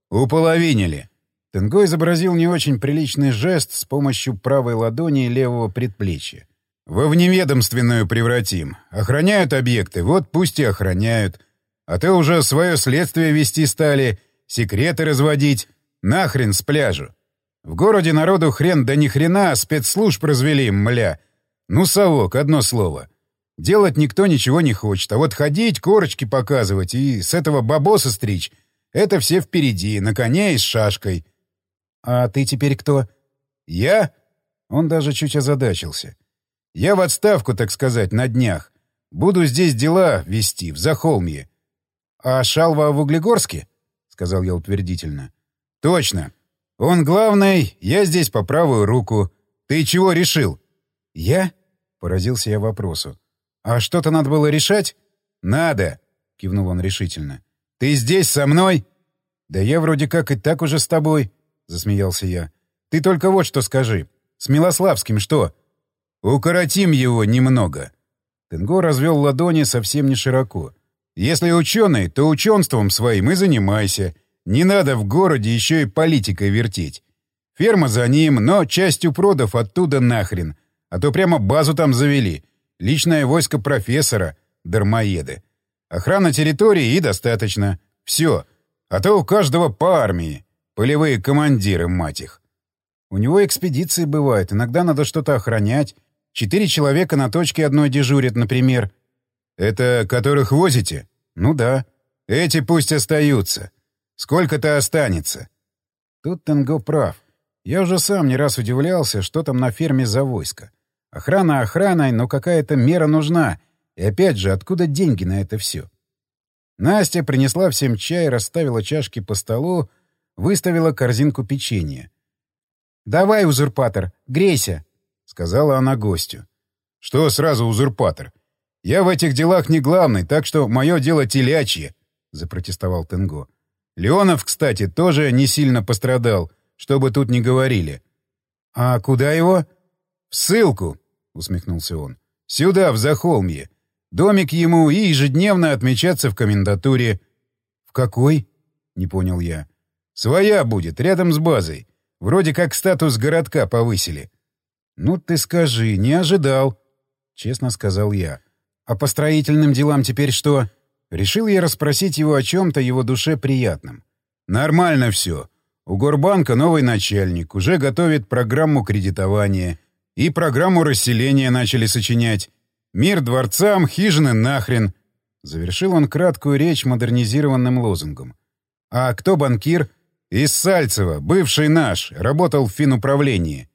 S1: Уполовинили. Тенго изобразил не очень приличный жест с помощью правой ладони и левого предплечья. «Во вневедомственную превратим. Охраняют объекты, вот пусть и охраняют. А ты уже свое следствие вести стали, секреты разводить. Нахрен с пляжу. В городе народу хрен да ни хрена, а спецслужб развели, мля. Ну, совок, одно слово. Делать никто ничего не хочет, а вот ходить, корочки показывать и с этого бабоса стричь — это все впереди, на коне и с шашкой. А ты теперь кто? Я? Он даже чуть озадачился. Я в отставку, так сказать, на днях. Буду здесь дела вести, в Захолмье. А Шалва в Углегорске? — сказал я утвердительно. «Точно. Он главный, я здесь по правую руку. Ты чего решил?» «Я?» — поразился я вопросу. «А что-то надо было решать?» «Надо. — кивнул он решительно. «Ты здесь со мной?» «Да я вроде как и так уже с тобой», — засмеялся я. «Ты только вот что скажи. С Милославским что?» «Укоротим его немного». Тенго развел ладони совсем не широко. «Если ученый, то ученством своим и занимайся. Не надо в городе еще и политикой вертеть. Ферма за ним, но частью продов оттуда нахрен. А то прямо базу там завели. Личное войско профессора. Дармоеды. Охрана территории и достаточно. Все. А то у каждого по армии. Полевые командиры, мать их. У него экспедиции бывают. Иногда надо что-то охранять. Четыре человека на точке одной дежурят, например. Это которых возите? Ну да. Эти пусть остаются. Сколько-то останется. Тут Тенго прав. Я уже сам не раз удивлялся, что там на ферме за войско. Охрана охраной, но какая-то мера нужна. И опять же, откуда деньги на это все? Настя принесла всем чай, расставила чашки по столу, выставила корзинку печенья. «Давай, узурпатор, грейся!» — сказала она гостю. «Что сразу узурпатор? Я в этих делах не главный, так что мое дело телячье!» — запротестовал Тенго. «Леонов, кстати, тоже не сильно пострадал что бы тут ни говорили. «А куда его?» «В ссылку», — усмехнулся он. «Сюда, в Захолмье. Домик ему и ежедневно отмечаться в комендатуре». «В какой?» — не понял я. «Своя будет, рядом с базой. Вроде как статус городка повысили». «Ну ты скажи, не ожидал», — честно сказал я. «А по строительным делам теперь что?» Решил я расспросить его о чем-то его душе приятном. «Нормально все. У Горбанка новый начальник, уже готовит программу кредитования. И программу расселения начали сочинять. «Мир дворцам, хижины нахрен!» Завершил он краткую речь модернизированным лозунгом. «А кто банкир?» «Из Сальцева, бывший наш, работал в финуправлении».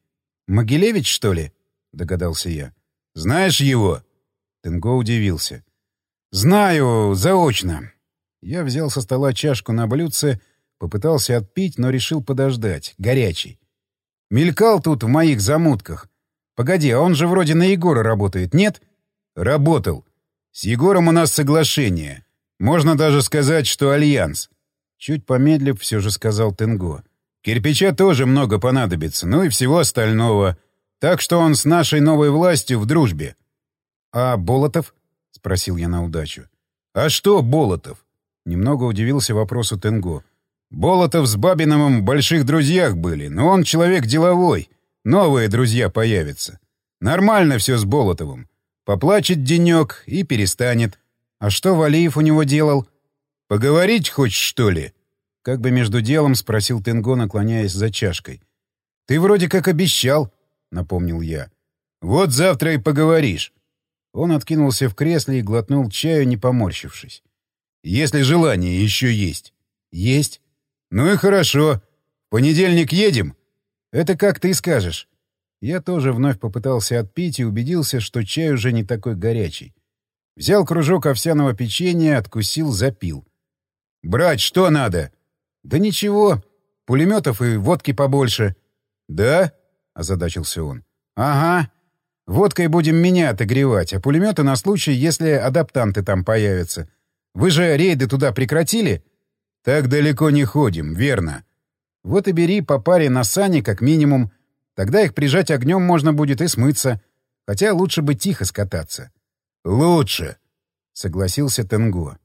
S1: «Могилевич, что ли?» — догадался я. «Знаешь его?» Тенго удивился. «Знаю, заочно». Я взял со стола чашку на блюдце — Попытался отпить, но решил подождать. Горячий. Мелькал тут в моих замутках. Погоди, а он же вроде на Егора работает, нет? Работал. С Егором у нас соглашение. Можно даже сказать, что альянс. Чуть помедлив, все же сказал Тенго. Кирпича тоже много понадобится, ну и всего остального. Так что он с нашей новой властью в дружбе. — А Болотов? — спросил я на удачу. — А что Болотов? Немного удивился вопросу Тенго. Болотов с Бабиновым в больших друзьях были, но он человек деловой. Новые друзья появятся. Нормально все с Болотовым. Поплачет денек и перестанет. А что Валиев у него делал? Поговорить хочешь, что ли? Как бы между делом спросил Тенго, наклоняясь за чашкой. Ты вроде как обещал, напомнил я. Вот завтра и поговоришь. Он откинулся в кресле и глотнул чаю, не поморщившись. Если желание еще есть. Есть. «Ну и хорошо. В понедельник едем?» «Это как ты скажешь». Я тоже вновь попытался отпить и убедился, что чай уже не такой горячий. Взял кружок овсяного печенья, откусил, запил. «Брать что надо?» «Да ничего. Пулеметов и водки побольше». «Да?» — озадачился он. «Ага. Водкой будем меня отогревать, а пулеметы на случай, если адаптанты там появятся. Вы же рейды туда прекратили?» Так далеко не ходим, верно. Вот и бери по паре на сани, как минимум. Тогда их прижать огнем можно будет и смыться. Хотя лучше бы тихо скататься. Лучше, согласился Тенго.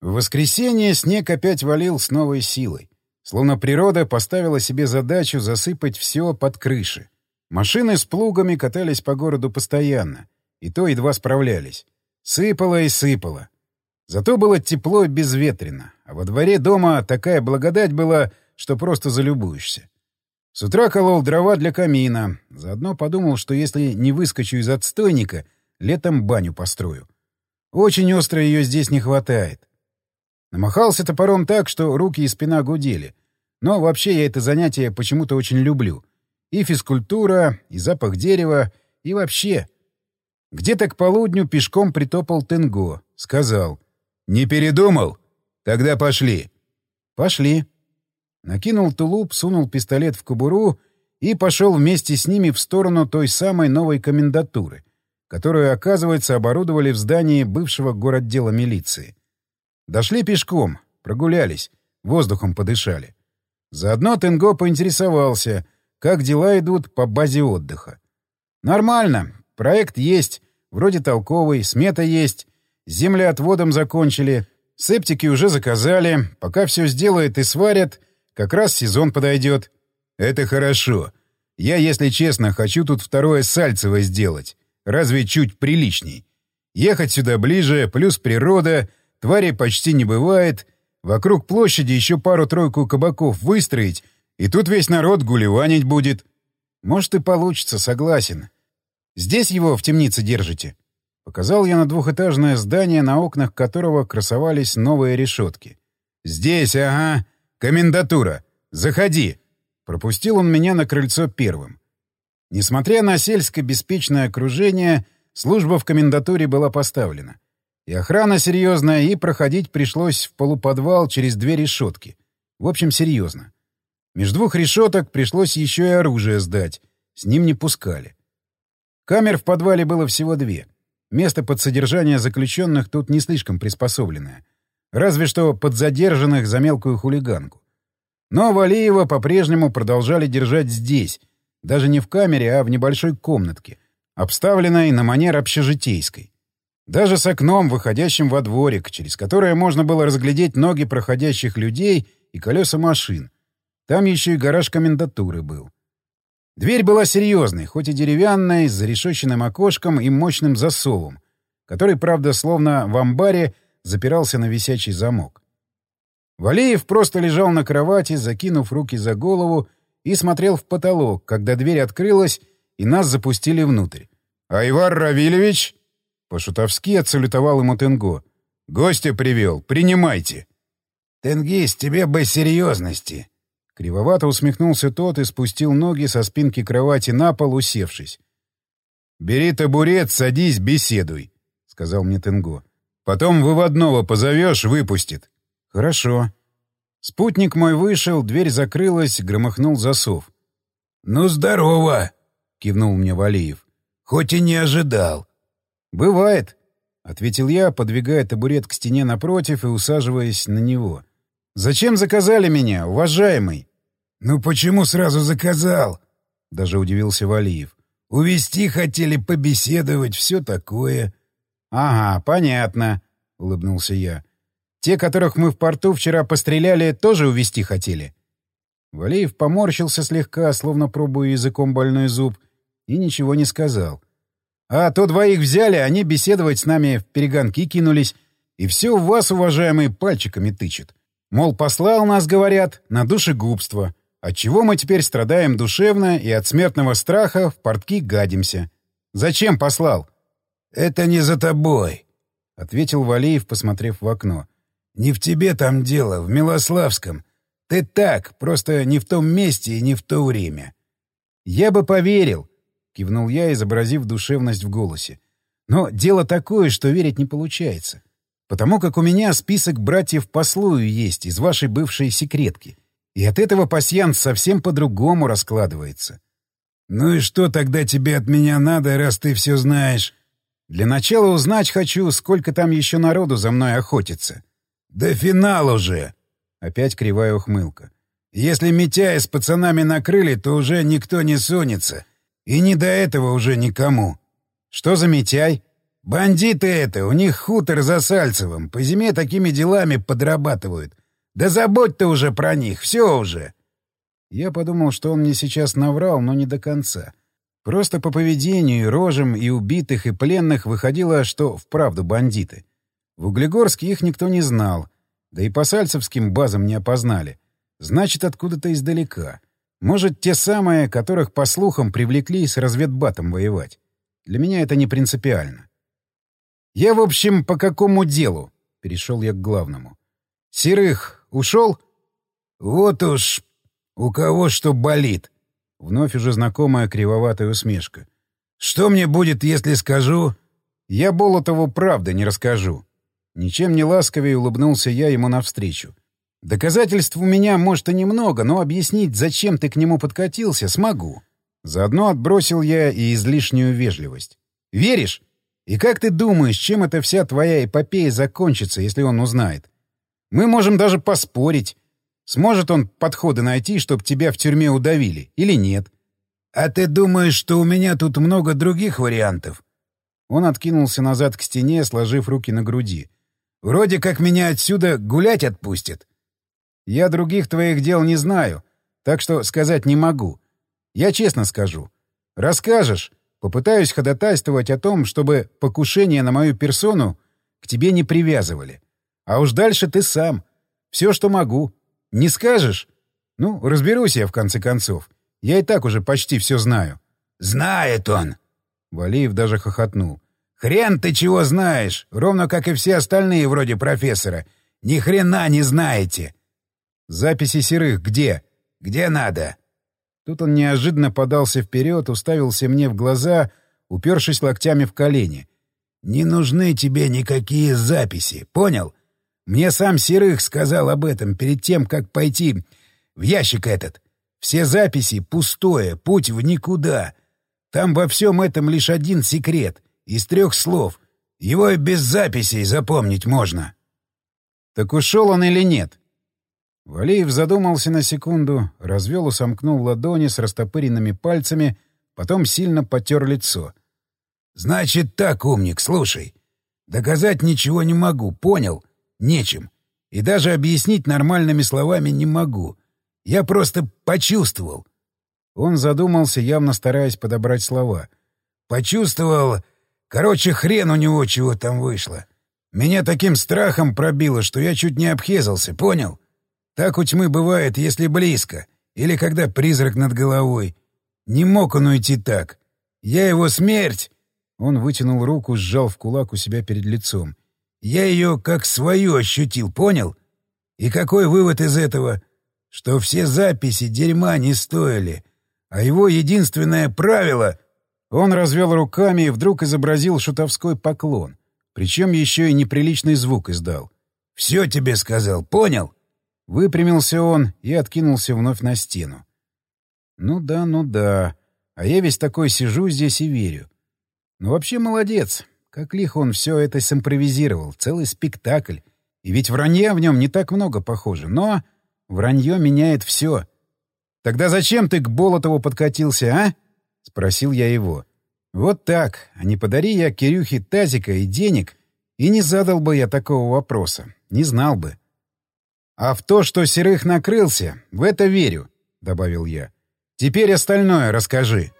S1: В воскресенье снег опять валил с новой силой. Словно природа поставила себе задачу засыпать все под крыши. Машины с плугами катались по городу постоянно. И то едва справлялись. Сыпало и сыпало. Зато было тепло и безветренно, а во дворе дома такая благодать была, что просто залюбуешься. С утра колол дрова для камина, заодно подумал, что если не выскочу из отстойника, летом баню построю. Очень остро ее здесь не хватает. Намахался топором так, что руки и спина гудели. Но вообще я это занятие почему-то очень люблю. И физкультура, и запах дерева, и вообще. Где-то к полудню пешком притопал Тенго. Сказал — «Не передумал? Тогда пошли». «Пошли». Накинул тулуп, сунул пистолет в кобуру и пошел вместе с ними в сторону той самой новой комендатуры, которую, оказывается, оборудовали в здании бывшего городдела милиции. Дошли пешком, прогулялись, воздухом подышали. Заодно Тенго поинтересовался, как дела идут по базе отдыха. Нормально, проект есть, вроде толковый, смета есть, землеотводом закончили, септики уже заказали, пока все сделает и сварят, как раз сезон подойдет. Это хорошо. Я, если честно, хочу тут второе Сальцево сделать. Разве чуть приличней. Ехать сюда ближе, плюс природа, тварей почти не бывает. Вокруг площади еще пару-тройку кабаков выстроить, и тут весь народ гулеванить будет. Может, и получится, согласен. Здесь его в темнице держите? Показал я на двухэтажное здание, на окнах которого красовались новые решетки. «Здесь, ага. Комендатура. Заходи!» Пропустил он меня на крыльцо первым. Несмотря на сельско-беспечное окружение, служба в комендатуре была поставлена. И охрана серьезная, и проходить пришлось в полуподвал через две решетки. В общем, серьезно. Между двух решеток пришлось еще и оружие сдать. С ним не пускали. Камер в подвале было всего две. Место под содержание заключенных тут не слишком приспособленное. Разве что под задержанных за мелкую хулиганку. Но Валиева по-прежнему продолжали держать здесь, даже не в камере, а в небольшой комнатке, обставленной на манер общежитейской. Даже с окном, выходящим во дворик, через которое можно было разглядеть ноги проходящих людей и колеса машин. Там еще и гараж комендатуры был. Дверь была серьезной, хоть и деревянной, с зарешоченным окошком и мощным засовом, который, правда, словно в амбаре, запирался на висячий замок. Валеев просто лежал на кровати, закинув руки за голову, и смотрел в потолок, когда дверь открылась, и нас запустили внутрь. «Айвар Равильевич!» По-шутовски отсалютовал ему Тенго. «Гостя привел. Принимайте!»
S2: «Тенгиз, тебе бы серьезности!»
S1: Кривовато усмехнулся тот и спустил ноги со спинки кровати на пол, усевшись. «Бери табурет, садись, беседуй», — сказал мне Тенго. «Потом выводного позовешь, выпустит. «Хорошо». Спутник мой вышел, дверь закрылась, громыхнул засов.
S2: «Ну, здорово!» — кивнул мне Валиев. «Хоть и не ожидал».
S1: «Бывает», — ответил я, подвигая табурет к стене напротив и усаживаясь на него. «Зачем заказали меня, уважаемый?»
S2: «Ну почему сразу заказал?» — даже удивился Валиев. «Увести хотели, побеседовать, все такое».
S1: «Ага, понятно», — улыбнулся я. Те, которых мы в порту вчера постреляли, тоже увести хотели?» Валеев поморщился слегка, словно пробуя языком больной зуб, и ничего не сказал. «А то двоих взяли, они беседовать с нами в перегонки кинулись, и все в вас, уважаемые, пальчиками тычут. Мол, послал нас, говорят, на душегубство, отчего мы теперь страдаем душевно и от смертного страха в портки гадимся. Зачем послал?»
S2: «Это не за тобой», — ответил Валеев, посмотрев в окно. Не в тебе там дело, в Милославском. Ты так, просто не в том месте и не в то время.
S1: Я бы поверил, — кивнул я, изобразив душевность в голосе. Но дело такое, что верить не получается. Потому как у меня список братьев по слою есть из вашей бывшей секретки. И от этого пасьянс совсем по-другому раскладывается.
S2: Ну и что тогда тебе от меня надо, раз ты все знаешь?
S1: Для начала узнать хочу, сколько там еще народу за мной охотится.
S2: «Да финал уже!» — опять кривая ухмылка. «Если Митяя с пацанами накрыли, то уже никто не сунется. И не до этого уже никому».
S1: «Что за Митяй?»
S2: «Бандиты это, у них хутор за Сальцевым. По зиме такими делами подрабатывают. Да забудь ты уже про них, все уже».
S1: Я подумал, что он мне сейчас наврал, но не до конца. Просто по поведению и рожам и убитых, и пленных выходило, что вправду бандиты. В Углегорске их никто не знал, да и по сальцевским базам не опознали. Значит, откуда-то издалека. Может, те самые, которых, по слухам, привлекли с разведбатом воевать. Для меня это не принципиально. «Я, в общем, по какому делу?» — перешел я к главному. «Серых ушел?»
S2: «Вот уж у кого что болит!»
S1: Вновь уже знакомая кривоватая усмешка.
S2: «Что мне будет, если скажу?»
S1: «Я Болотову правда не расскажу. Ничем не ласковее улыбнулся я ему навстречу. Доказательств у меня, может, и немного, но объяснить, зачем ты к нему подкатился, смогу. Заодно отбросил я и излишнюю вежливость. Веришь? И как ты думаешь, чем эта вся твоя эпопея закончится, если он узнает? Мы можем даже поспорить. Сможет он подходы найти, чтобы тебя в тюрьме удавили, или нет?
S2: А ты думаешь, что у меня тут много других вариантов?
S1: Он откинулся назад к стене, сложив руки на груди.
S2: Вроде как меня отсюда гулять отпустят.
S1: Я других твоих дел не знаю, так что сказать не могу. Я честно скажу. Расскажешь, попытаюсь ходатайствовать о том, чтобы покушение на мою персону к тебе не привязывали. А уж дальше ты сам. Все, что могу. Не скажешь? Ну, разберусь я, в конце концов. Я и так уже почти все знаю.
S2: «Знает он!»
S1: Валиев даже хохотнул.
S2: «Хрен ты чего знаешь, ровно как и все остальные вроде профессора. Ни хрена не знаете!»
S1: «Записи серых где?»
S2: «Где надо?»
S1: Тут он неожиданно подался вперед, уставился мне в глаза, упершись локтями в колени.
S2: «Не нужны тебе никакие записи, понял? Мне сам Серых сказал об этом перед тем, как пойти в ящик этот. Все записи — пустое, путь в никуда. Там во всем этом лишь один секрет, из трех слов. Его и без записей запомнить можно».
S1: «Так ушел он или нет?» Валеев задумался на секунду, развел и сомкнул ладони с растопыренными пальцами, потом сильно потер лицо.
S2: «Значит так, умник, слушай. Доказать ничего не могу, понял? Нечем. И даже объяснить нормальными словами не могу. Я просто почувствовал».
S1: Он задумался, явно стараясь подобрать слова.
S2: «Почувствовал... Короче, хрен у него чего там вышло. Меня таким страхом пробило, что я чуть не обхезался, понял? Так у тьмы бывает, если близко, или когда призрак над головой. Не мог он уйти так. Я его смерть...
S1: Он вытянул руку, сжал в кулак у себя перед лицом.
S2: Я ее как свою ощутил, понял? И какой вывод из этого? Что все записи дерьма не стоили. А его единственное правило...
S1: Он развел руками и вдруг изобразил шутовской поклон. Причем еще и неприличный звук издал.
S2: «Все тебе сказал, понял?»
S1: Выпрямился он и откинулся вновь на стену. «Ну да, ну да. А я весь такой сижу здесь и верю. Ну вообще молодец. Как лихо он все это симпровизировал. Целый спектакль. И ведь вранья в нем не так много, похоже. Но вранье меняет все. Тогда зачем ты к Болотову подкатился, а?» — спросил я его. «Вот так. А не подари я Кирюхе тазика и денег, и не задал бы я такого вопроса. Не знал бы. «А в то, что Серых накрылся, в это верю», — добавил я. «Теперь остальное расскажи».